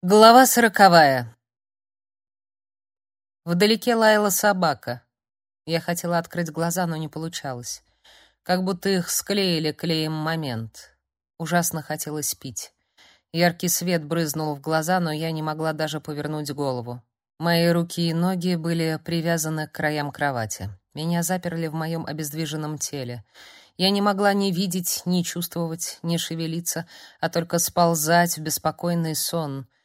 Глава сороковая. Вдалеке лаяла собака. Я хотела открыть глаза, но не получалось. Как будто их склеили клеем момент. Ужасно хотелось пить. Яркий свет брызнул в глаза, но я не могла даже повернуть голову. Мои руки и ноги были привязаны к краям кровати. Меня заперли в моем обездвиженном теле. Я не могла ни видеть, ни чувствовать, ни шевелиться, а только сползать в беспокойный сон —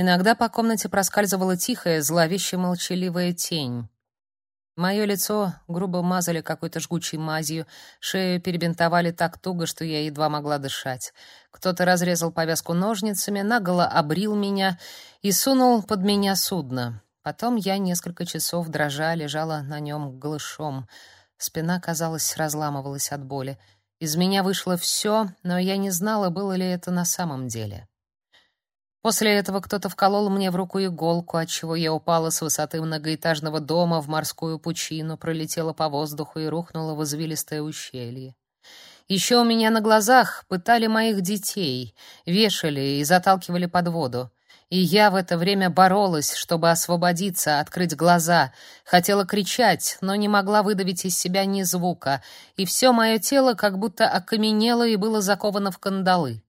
Иногда по комнате проскальзывала тихая, зловеще молчаливая тень. Мое лицо грубо мазали какой-то жгучей мазью, шею перебинтовали так туго, что я едва могла дышать. Кто-то разрезал повязку ножницами, наголо обрил меня и сунул под меня судно. Потом я несколько часов дрожа лежала на нем голышом. Спина, казалось, разламывалась от боли. Из меня вышло все, но я не знала, было ли это на самом деле. После этого кто-то вколол мне в руку иголку, отчего я упала с высоты многоэтажного дома в морскую пучину, пролетела по воздуху и рухнула в извилистое ущелье. Еще у меня на глазах пытали моих детей, вешали и заталкивали под воду. И я в это время боролась, чтобы освободиться, открыть глаза. Хотела кричать, но не могла выдавить из себя ни звука, и все мое тело как будто окаменело и было заковано в кандалы.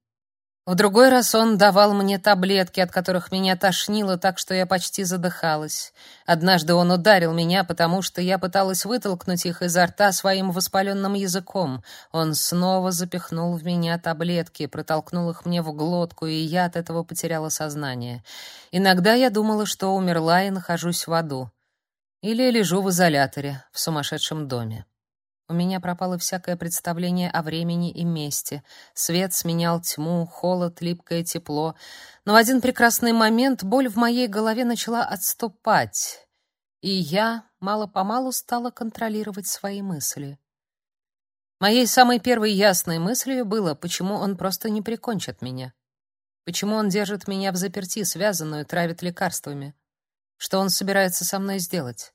В другой раз он давал мне таблетки, от которых меня тошнило так, что я почти задыхалась. Однажды он ударил меня, потому что я пыталась вытолкнуть их изо рта своим воспаленным языком. Он снова запихнул в меня таблетки, протолкнул их мне в глотку, и я от этого потеряла сознание. Иногда я думала, что умерла и нахожусь в аду. Или лежу в изоляторе, в сумасшедшем доме. У меня пропало всякое представление о времени и месте. Свет сменял тьму, холод, липкое тепло. Но в один прекрасный момент боль в моей голове начала отступать, и я мало-помалу стала контролировать свои мысли. Моей самой первой ясной мыслью было, почему он просто не прикончит меня. Почему он держит меня в заперти, связанную, травит лекарствами? Что он собирается со мной сделать?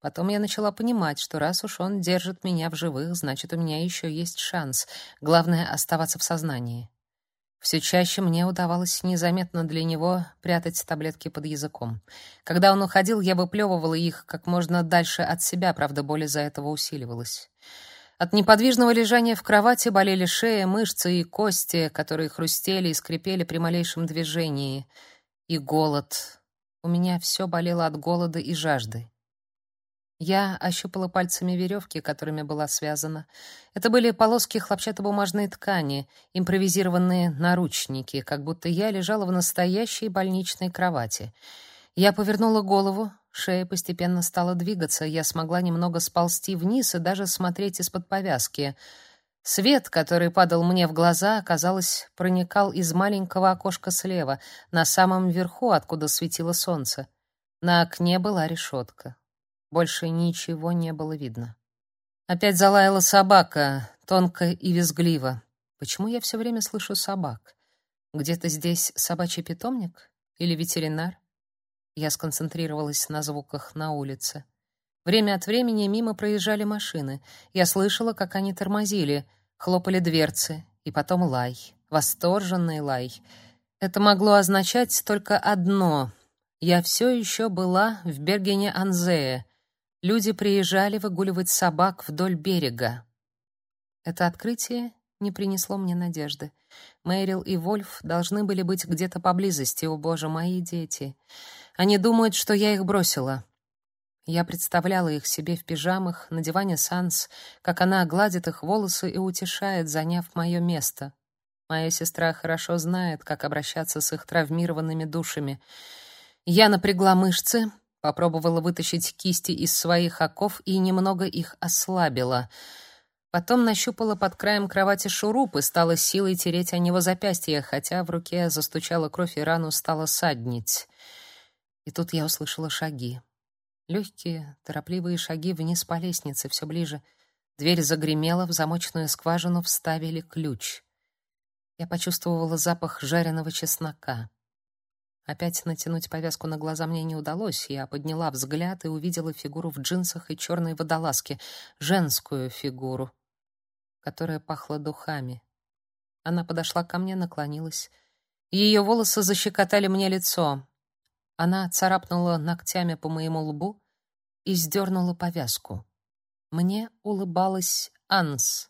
Потом я начала понимать, что раз уж он держит меня в живых, значит, у меня еще есть шанс. Главное — оставаться в сознании. Все чаще мне удавалось незаметно для него прятать таблетки под языком. Когда он уходил, я выплевывала их как можно дальше от себя, правда, боль из-за этого усиливалась. От неподвижного лежания в кровати болели шея, мышцы и кости, которые хрустели и скрипели при малейшем движении. И голод. У меня все болело от голода и жажды. Я ощупала пальцами веревки, которыми была связана. Это были полоски хлопчатобумажной ткани, импровизированные наручники, как будто я лежала в настоящей больничной кровати. Я повернула голову, шея постепенно стала двигаться, я смогла немного сползти вниз и даже смотреть из-под повязки. Свет, который падал мне в глаза, казалось, проникал из маленького окошка слева, на самом верху, откуда светило солнце. На окне была решетка. Больше ничего не было видно. Опять залаяла собака, тонко и визгливо. Почему я все время слышу собак? Где-то здесь собачий питомник или ветеринар? Я сконцентрировалась на звуках на улице. Время от времени мимо проезжали машины. Я слышала, как они тормозили, хлопали дверцы, и потом лай, восторженный лай. Это могло означать только одно: я все еще была в Бергене-Анзее, Люди приезжали выгуливать собак вдоль берега. Это открытие не принесло мне надежды. Мэрил и Вольф должны были быть где-то поблизости, о боже, мои дети. Они думают, что я их бросила. Я представляла их себе в пижамах на диване Санс, как она гладит их волосы и утешает, заняв мое место. Моя сестра хорошо знает, как обращаться с их травмированными душами. Я напрягла мышцы, Попробовала вытащить кисти из своих оков и немного их ослабила. Потом нащупала под краем кровати шуруп и стала силой тереть о него запястье, хотя в руке застучала кровь и рану стала саднить. И тут я услышала шаги. Легкие, торопливые шаги вниз по лестнице, все ближе. Дверь загремела, в замочную скважину вставили ключ. Я почувствовала запах жареного чеснока. Опять натянуть повязку на глаза мне не удалось. Я подняла взгляд и увидела фигуру в джинсах и черной водолазке, женскую фигуру, которая пахла духами. Она подошла ко мне, наклонилась Ее волосы защекотали мне лицо. Она царапнула ногтями по моему лбу и сдернула повязку. Мне улыбалась Анс.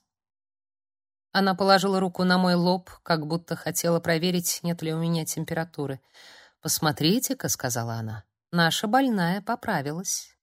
Она положила руку на мой лоб, как будто хотела проверить, нет ли у меня температуры. «Посмотрите-ка», — сказала она, — «наша больная поправилась».